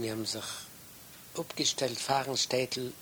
Wir haben sich abgestellt, Fahrenstädtel